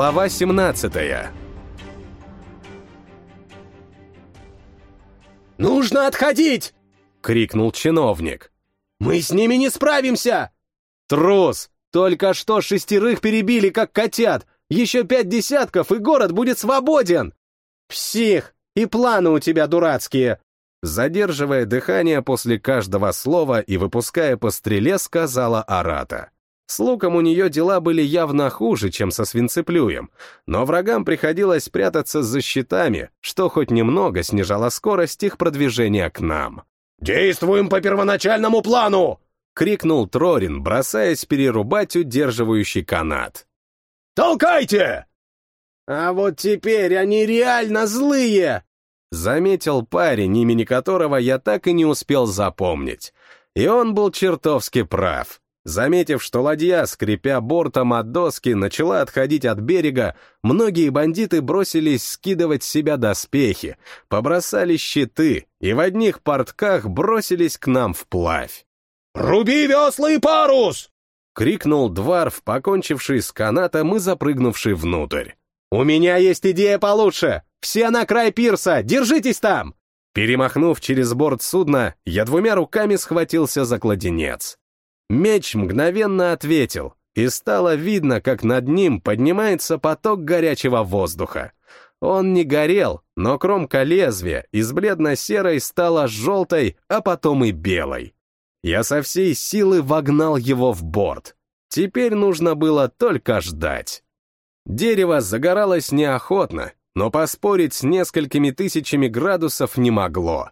Глава 17 «Нужно отходить!» — крикнул чиновник. «Мы с ними не справимся!» «Трус! Только что шестерых перебили, как котят! Еще пять десятков, и город будет свободен!» «Псих! И планы у тебя дурацкие!» Задерживая дыхание после каждого слова и выпуская по стреле, сказала Арата. С луком у нее дела были явно хуже, чем со свинцеплюем, но врагам приходилось прятаться за щитами, что хоть немного снижало скорость их продвижения к нам. «Действуем по первоначальному плану!» — крикнул Трорин, бросаясь перерубать удерживающий канат. «Толкайте!» «А вот теперь они реально злые!» — заметил парень, имени которого я так и не успел запомнить. И он был чертовски прав. Заметив, что ладья, скрипя бортом от доски, начала отходить от берега, многие бандиты бросились скидывать с себя доспехи, побросали щиты и в одних портках бросились к нам вплавь. «Руби весла и парус!» — крикнул Дварф, покончивший с канатом и запрыгнувший внутрь. «У меня есть идея получше! Все на край пирса! Держитесь там!» Перемахнув через борт судна, я двумя руками схватился за кладенец. Меч мгновенно ответил, и стало видно, как над ним поднимается поток горячего воздуха. Он не горел, но кромка лезвия из бледно-серой стала желтой, а потом и белой. Я со всей силы вогнал его в борт. Теперь нужно было только ждать. Дерево загоралось неохотно, но поспорить с несколькими тысячами градусов не могло.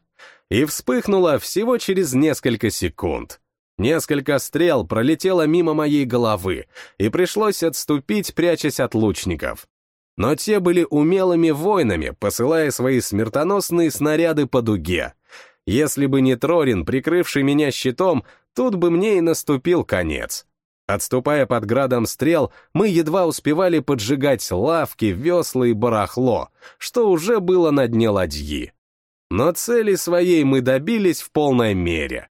И вспыхнуло всего через несколько секунд. Несколько стрел пролетело мимо моей головы, и пришлось отступить, прячась от лучников. Но те были умелыми воинами, посылая свои смертоносные снаряды по дуге. Если бы не Трорин, прикрывший меня щитом, тут бы мне и наступил конец. Отступая под градом стрел, мы едва успевали поджигать лавки, весла и барахло, что уже было на дне ладьи. Но цели своей мы добились в полной мере.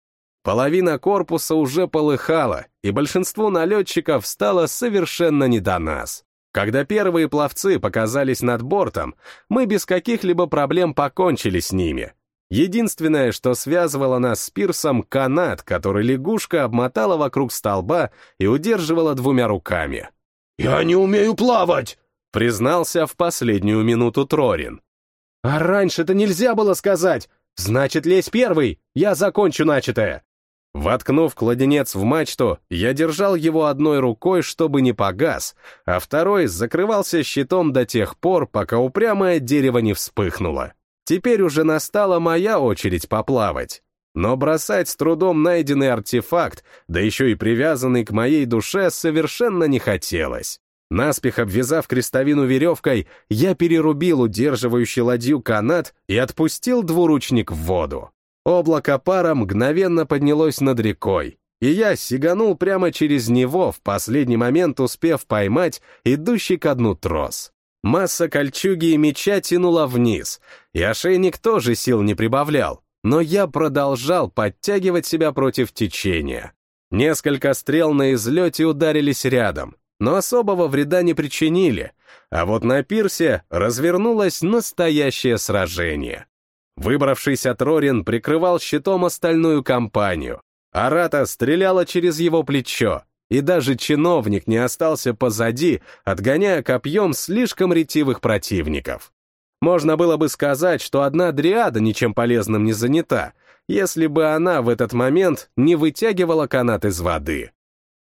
Половина корпуса уже полыхала, и большинству налетчиков стало совершенно не до нас. Когда первые пловцы показались над бортом, мы без каких-либо проблем покончили с ними. Единственное, что связывало нас с пирсом, канат, который лягушка обмотала вокруг столба и удерживала двумя руками. «Я не умею плавать!» — признался в последнюю минуту Трорин. «А раньше-то нельзя было сказать! Значит, лезь первый, я закончу начатое!» Воткнув кладенец в мачту, я держал его одной рукой, чтобы не погас, а второй закрывался щитом до тех пор, пока упрямое дерево не вспыхнуло. Теперь уже настала моя очередь поплавать. Но бросать с трудом найденный артефакт, да еще и привязанный к моей душе, совершенно не хотелось. Наспех обвязав крестовину веревкой, я перерубил удерживающий ладью канат и отпустил двуручник в воду. Облако пара мгновенно поднялось над рекой, и я сиганул прямо через него, в последний момент успев поймать идущий ко дну трос. Масса кольчуги и меча тянула вниз, и ошейник тоже сил не прибавлял, но я продолжал подтягивать себя против течения. Несколько стрел на излете ударились рядом, но особого вреда не причинили, а вот на пирсе развернулось настоящее сражение. Выбравшийся Трорин прикрывал щитом остальную компанию. Арата стреляла через его плечо, и даже чиновник не остался позади, отгоняя копьем слишком ретивых противников. Можно было бы сказать, что одна дриада ничем полезным не занята, если бы она в этот момент не вытягивала канат из воды.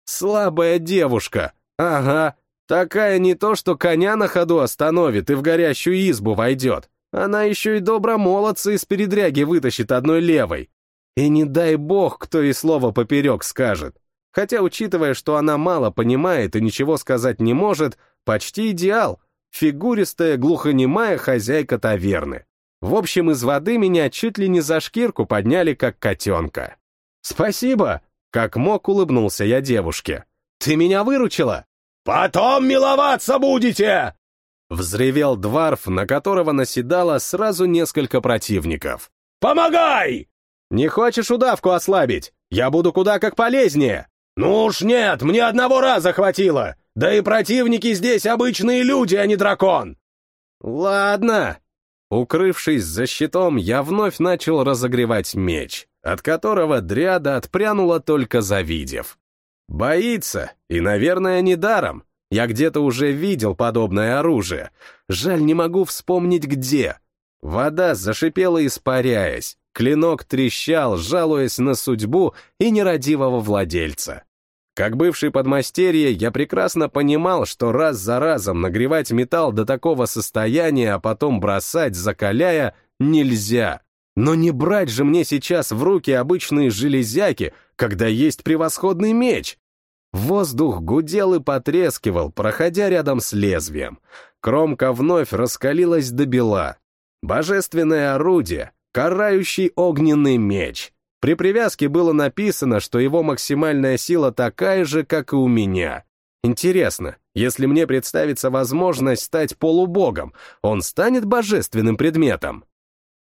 Слабая девушка, ага, такая не то, что коня на ходу остановит и в горящую избу войдет, она еще и добромолодца из передряги вытащит одной левой. И не дай бог, кто и слово поперек скажет. Хотя, учитывая, что она мало понимает и ничего сказать не может, почти идеал. Фигуристая, глухонемая хозяйка таверны. В общем, из воды меня чуть ли не за шкирку подняли, как котенка. «Спасибо!» — как мог улыбнулся я девушке. «Ты меня выручила!» «Потом миловаться будете!» Взревел дворф, на которого наседало сразу несколько противников. «Помогай!» «Не хочешь удавку ослабить? Я буду куда как полезнее!» «Ну уж нет, мне одного раза хватило! Да и противники здесь обычные люди, а не дракон!» «Ладно!» Укрывшись за щитом, я вновь начал разогревать меч, от которого дряда отпрянула только завидев. Боится, и, наверное, недаром. Я где-то уже видел подобное оружие. Жаль, не могу вспомнить где. Вода зашипела, испаряясь. Клинок трещал, жалуясь на судьбу и нерадивого владельца. Как бывший подмастерье, я прекрасно понимал, что раз за разом нагревать металл до такого состояния, а потом бросать, закаляя, нельзя. Но не брать же мне сейчас в руки обычные железяки, когда есть превосходный меч. Воздух гудел и потрескивал, проходя рядом с лезвием. Кромка вновь раскалилась до бела. Божественное орудие, карающий огненный меч. При привязке было написано, что его максимальная сила такая же, как и у меня. Интересно, если мне представится возможность стать полубогом, он станет божественным предметом?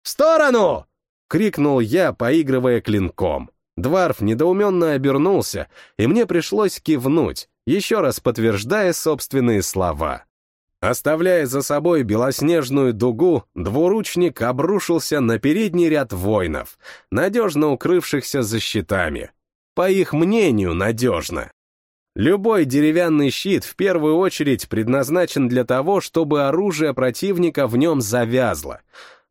«В сторону!» — крикнул я, поигрывая клинком. Дварф недоуменно обернулся, и мне пришлось кивнуть, еще раз подтверждая собственные слова. Оставляя за собой белоснежную дугу, двуручник обрушился на передний ряд воинов, надежно укрывшихся за щитами. По их мнению, надежно. Любой деревянный щит в первую очередь предназначен для того, чтобы оружие противника в нем завязло.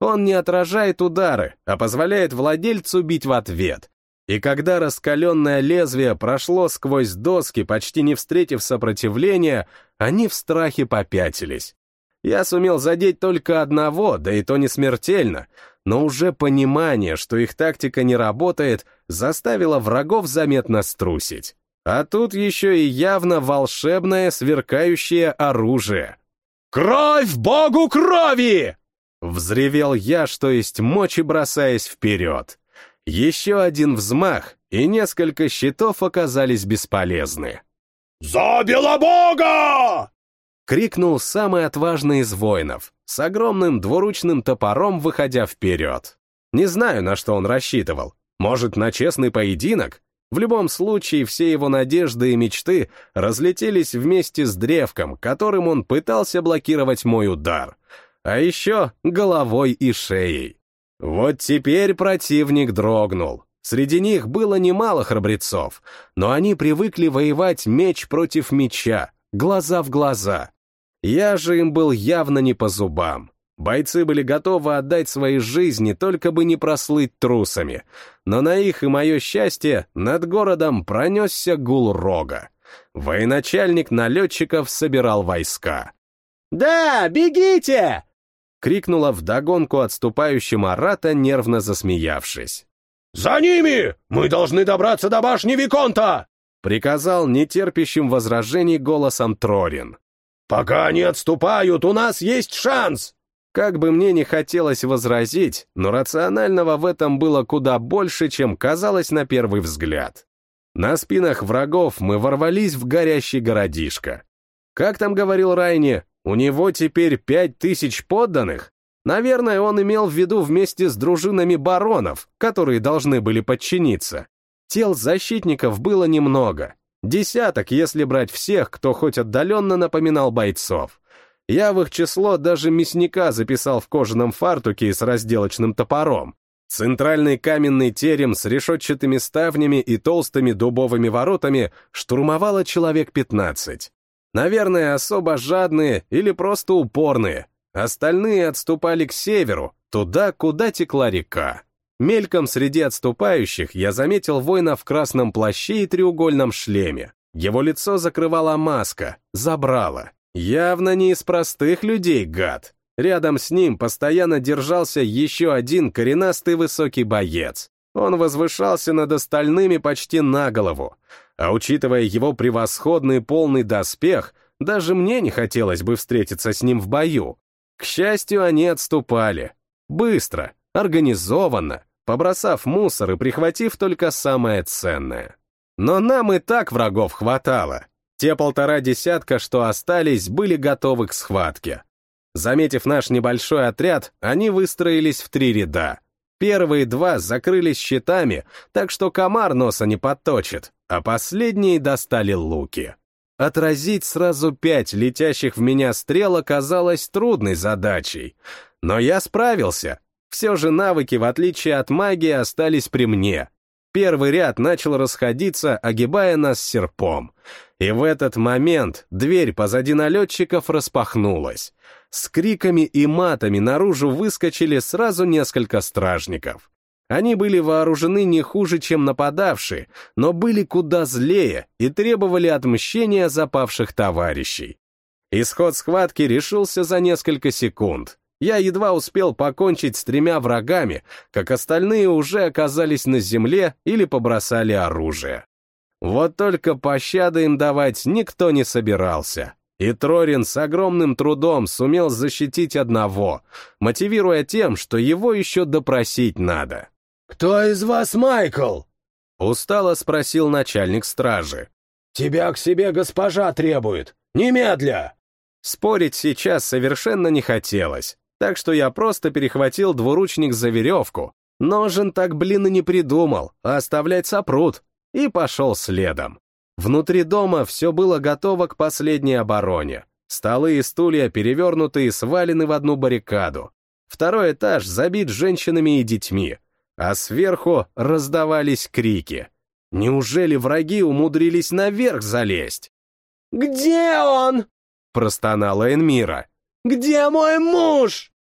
Он не отражает удары, а позволяет владельцу бить в ответ. И когда раскаленное лезвие прошло сквозь доски, почти не встретив сопротивления, они в страхе попятились. Я сумел задеть только одного, да и то не смертельно, но уже понимание, что их тактика не работает, заставило врагов заметно струсить. А тут еще и явно волшебное сверкающее оружие. «Кровь богу крови!» Взревел я, что есть мочи, бросаясь вперед. Еще один взмах, и несколько щитов оказались бесполезны. «За Белобога!» — крикнул самый отважный из воинов, с огромным двуручным топором выходя вперед. Не знаю, на что он рассчитывал. Может, на честный поединок? В любом случае, все его надежды и мечты разлетелись вместе с древком, которым он пытался блокировать мой удар. А еще головой и шеей. Вот теперь противник дрогнул. Среди них было немало храбрецов, но они привыкли воевать меч против меча, глаза в глаза. Я же им был явно не по зубам. Бойцы были готовы отдать свои жизни, только бы не прослыть трусами. Но на их и мое счастье над городом пронесся гул рога. Военачальник налетчиков собирал войска. «Да, бегите!» Крикнула вдогонку отступающим Арата, нервно засмеявшись. «За ними! Мы должны добраться до башни Виконта!» приказал нетерпящим возражений голосом Трорин. «Пока они отступают, у нас есть шанс!» Как бы мне не хотелось возразить, но рационального в этом было куда больше, чем казалось на первый взгляд. На спинах врагов мы ворвались в горящий городишко. Как там говорил Райни, у него теперь пять тысяч подданных? Наверное, он имел в виду вместе с дружинами баронов, которые должны были подчиниться. Тел защитников было немного. Десяток, если брать всех, кто хоть отдаленно напоминал бойцов. Я в их число даже мясника записал в кожаном фартуке с разделочным топором. Центральный каменный терем с решетчатыми ставнями и толстыми дубовыми воротами штурмовало человек пятнадцать. Наверное, особо жадные или просто упорные. Остальные отступали к северу, туда, куда текла река. Мельком среди отступающих я заметил воина в красном плаще и треугольном шлеме. Его лицо закрывала маска, забрала. Явно не из простых людей, гад. Рядом с ним постоянно держался еще один коренастый высокий боец. Он возвышался над остальными почти на голову а учитывая его превосходный полный доспех, даже мне не хотелось бы встретиться с ним в бою. К счастью, они отступали. Быстро, организованно, побросав мусор и прихватив только самое ценное. Но нам и так врагов хватало. Те полтора десятка, что остались, были готовы к схватке. Заметив наш небольшой отряд, они выстроились в три ряда. Первые два закрылись щитами, так что комар носа не подточит, а последние достали луки. Отразить сразу пять летящих в меня стрел оказалось трудной задачей. Но я справился. Все же навыки, в отличие от магии, остались при мне. Первый ряд начал расходиться, огибая нас серпом. И в этот момент дверь позади налетчиков распахнулась. С криками и матами наружу выскочили сразу несколько стражников. Они были вооружены не хуже, чем нападавшие, но были куда злее и требовали отмщения запавших товарищей. Исход схватки решился за несколько секунд. Я едва успел покончить с тремя врагами, как остальные уже оказались на земле или побросали оружие. Вот только пощады им давать никто не собирался. И Трорин с огромным трудом сумел защитить одного, мотивируя тем, что его еще допросить надо. «Кто из вас Майкл?» Устало спросил начальник стражи. «Тебя к себе госпожа требует. Немедля!» Спорить сейчас совершенно не хотелось, так что я просто перехватил двуручник за веревку. Ножен так, блин, и не придумал, а оставлять сопрут, и пошел следом. Внутри дома все было готово к последней обороне. Столы и стулья перевернуты и свалены в одну баррикаду. Второй этаж забит женщинами и детьми, а сверху раздавались крики. Неужели враги умудрились наверх залезть? «Где он?» — простонала Энмира. «Где мой муж?»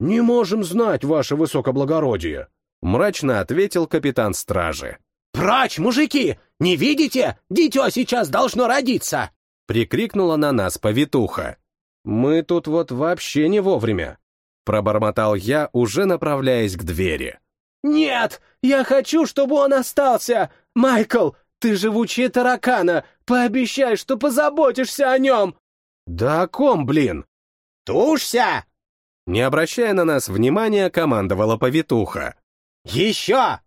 «Не можем знать, ваше высокоблагородие», — мрачно ответил капитан стражи. «Прочь, мужики! Не видите? Дитё сейчас должно родиться!» — прикрикнула на нас повитуха. «Мы тут вот вообще не вовремя», — пробормотал я, уже направляясь к двери. «Нет! Я хочу, чтобы он остался! Майкл, ты живучая таракана! Пообещай, что позаботишься о нем!» «Да о ком, блин?» «Тушься!» Не обращая на нас внимания, командовала повитуха. «Еще!